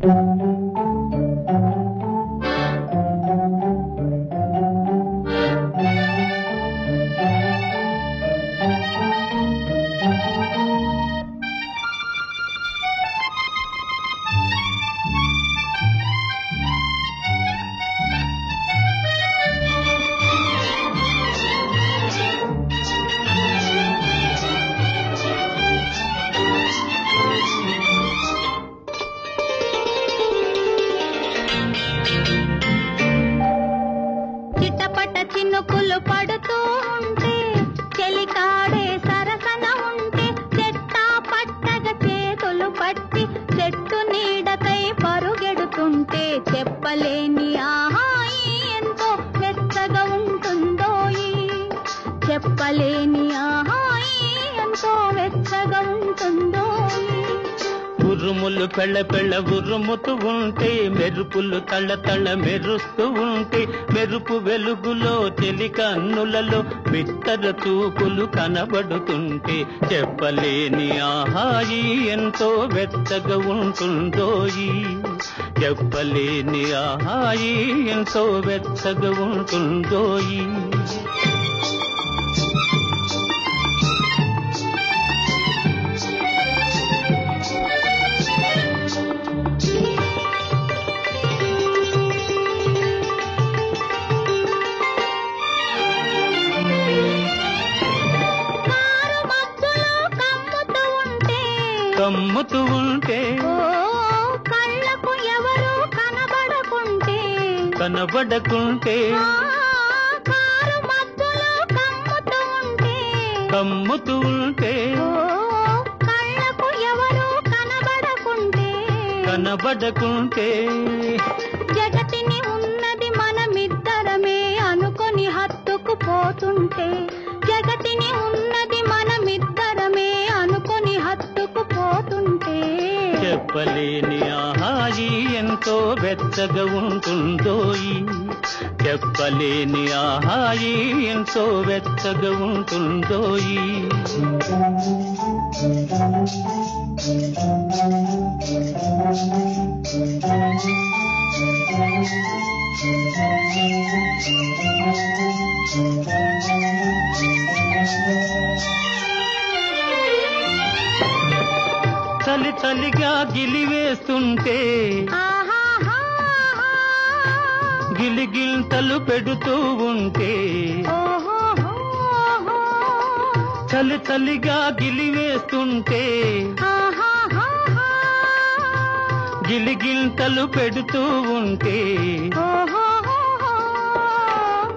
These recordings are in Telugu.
嗯嗯 చిటపట చినుకులు పడుతూ ఉంటే చెలికాడే సరసన ఉంటే చెట్ట పట్టగ చేతులు పట్టి చెట్టు నీడకై పరుగెడుతుంటే చెప్పలేని ఆహాయి ఎంతో మెత్తగా ఉంటుందో చెప్పలేని ఆహాయి ఎంతో వెచ్చగా ఉంటుందో ఉరుములు పెళ్ళ పెళ్ళ ఉరుముతూ ఉంటే మెరుపులు తళ్ళ తళ్ళ మెరుస్తూ ఉంటే మెరుపు వెలుగులో తెలి కన్నులలో బిత్తర చూపులు కనబడుతుంటే చెప్పలేని ఆహాయి ఎంతో వెచ్చగా ఉంటుందోయి చెప్పలేని ఆహాయి ఎంతో వెచ్చగా ఉంటుందోయి కమ్ముతూ ఉంటే కళ్ళకు ఎవరు కనబడకుంటే కనబడకుంటే కమ్ముతూ ఉంటే కళ్ళకు ఎవరు కనబడకుంటే కనబడకుంటే చెప్పలేని ఆహాయి ఎంతో వెచ్చగా ఉంటుందోయి చెప్పలేని ఆహాయి ఎంతో వెచ్చగా ఉంటుందోయి Thank you. చలి చలిగా గిలివేస్తుంటే ఆహాహాహా. గిలిగిల్తలు పెడుతూ ఉంటే. చలి చలిగా గిలివేస్తుంటే ఆహాహాహా. గిలిగిల్తలు పెడుతూ ఉంటే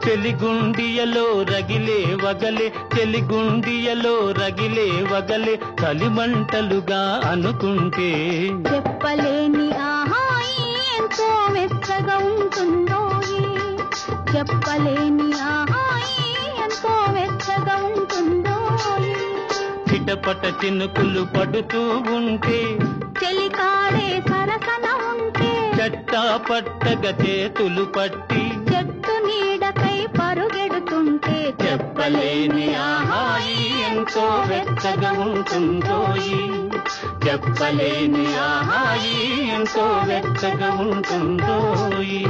ఓహోహోహో. చెలిగుండియలో రగిలే వగలే చెలిగుండియలో రగిలే వగలే చలిమంటలుగా అనుకుంటే. చెప్పలేని ఆహాయి ఎంతో మెచ్చగా ఉంటుందో చెప్పలేని ఆహాయి ఎంతో మెచ్చగా ఉంటుందో చిటపట చినుకులు పడుతూ ఉంటే. చెలికాడే సరసన ఉంటే. చట్టా పట్టగా చేతులు పట్టి. చెప్పలేని ఆహాయి ఎంతో వెచ్చగా ఉంటుందోయి చెప్పలేని ఆహాయి ఎంతో వెచ్చగా ఉంటుందోయి